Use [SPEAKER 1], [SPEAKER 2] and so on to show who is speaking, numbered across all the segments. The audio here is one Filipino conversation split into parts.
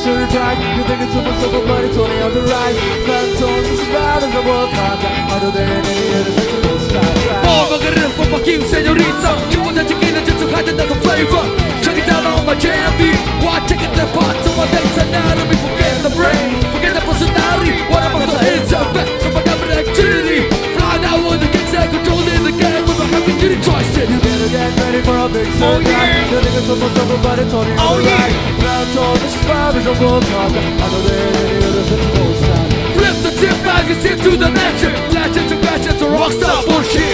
[SPEAKER 1] survive You think it's super simple but it's only on the right Plan told us about in the world contact. Harder than any other thing in
[SPEAKER 2] this time Born a little for fucking senorita You want that you get it just to hide another flavor? Check it out on my jam beat Why check it the part to my dance, and now to forget the brain. Forget the personality What about the ends of it? From my activity Fly now with the kids that control in the game With a happy duty
[SPEAKER 1] choice get ready for a big surprise.
[SPEAKER 2] Oh yeah!
[SPEAKER 1] 너 내가 쏟은 쏟은 발에 소리를 Oh
[SPEAKER 2] yeah! 브라운톤 식밥을 좀 고쳐서 하늘에 내려다 쓰는 보상 Flip the tip, I can tip to the mansion. it to fashion to rockstar bullshit.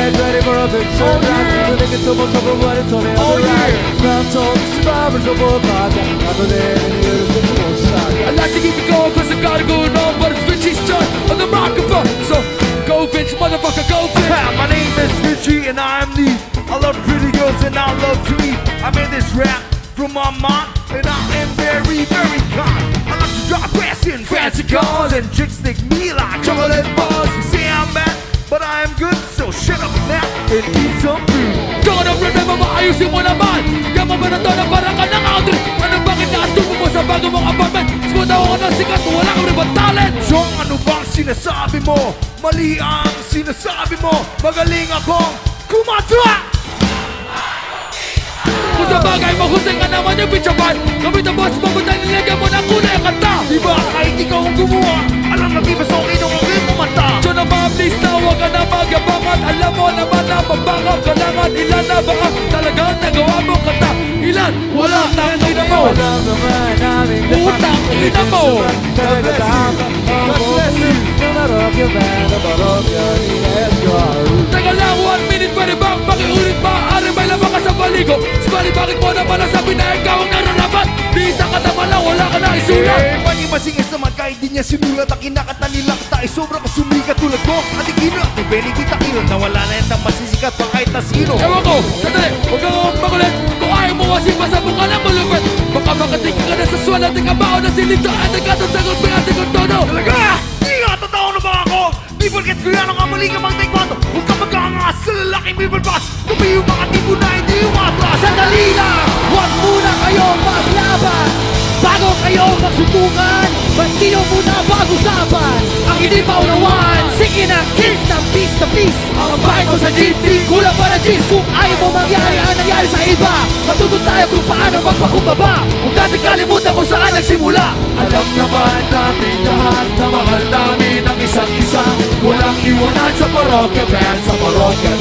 [SPEAKER 2] Get
[SPEAKER 1] ready for a big surprise You think it's super super but it's only on the rise
[SPEAKER 2] yeah.
[SPEAKER 1] Phantom, this is bad as a world contact Harder than any other sexual style
[SPEAKER 2] I like to keep it going cause I got it going on But it's Vince's turn on the microphone So go Vince, motherfucker, go Vince.
[SPEAKER 3] My name is Richie and I am the I love pretty girls and I love to eat. I made this rap from my mind and I am very, very kind. I like to drive fast in fancy cars and chicks think me like chocolate bars and eat some food
[SPEAKER 2] Don't remember maayusin mo naman. Yaman mo na to na parang ka ng Audrey Ano bakit naatubo mo sa bago mong apartment? Smooth ako ng sikat wala kang ibang talent.
[SPEAKER 3] So ano bang sinasabi mo? Mali ang sinasabi mo. Magaling akong kumatra!
[SPEAKER 2] Kung sa bagay mo husay ka naman yung bitch abay Gamit ang boss mo buta nilagyan mo ng kulay ang kanta.
[SPEAKER 3] Diba kahit ikaw
[SPEAKER 2] magabangat Alam mo na pambangap Kailangan ilan na ba? Ang talagang nagawa mo kanta Ilan? Wala. Tang ina mo. Putang ina mo. Teka lang, one minute pwede bang pakiulit Maaari may lamang ka sa baligo. Sbali bakit mo naman nasabi na ikaw ang nararapat Di isang katawa lang, wala ka na isulat.
[SPEAKER 3] Panimasingis naman kahit di niya sinulat Ang ko At ibeni kita kilo Na wala na yatang masisikat pa kahit na sino.
[SPEAKER 2] Ewan ko, sandali, huwag kang makulit Kung ayaw mo kasi pasabog ka lang malupit. Baka makatingin ka na sa swal at ikabaw na silito At ikatatsagot mo yung ating tono
[SPEAKER 3] Talaga! Di nga totoo na ba ako? Di porket ko yan ang kamali ka mang taekwondo? Huwag ka magangas sa lalaking boss Kami yung mga tipo na hindi yung
[SPEAKER 4] ba't di nyo muna pag-usapan? Ang hindi maunawaan, sige na, kiss ng peace na peace! Ang bahay ko sa GT, kulang pa na G's Kung ayaw mo mangyari ang nangyari sa iba. Matuto tayo kung paano magpakumbaba. Huwag natin kalimutan kung saan nagsimula.
[SPEAKER 2] Alam naman natin lahat na mahal namin ang isa't isa? Walang iwanan sa parokya band, sa parokya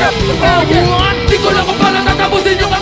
[SPEAKER 2] Ewan,
[SPEAKER 4] di
[SPEAKER 2] ko lang kung paano
[SPEAKER 3] tatapusin yung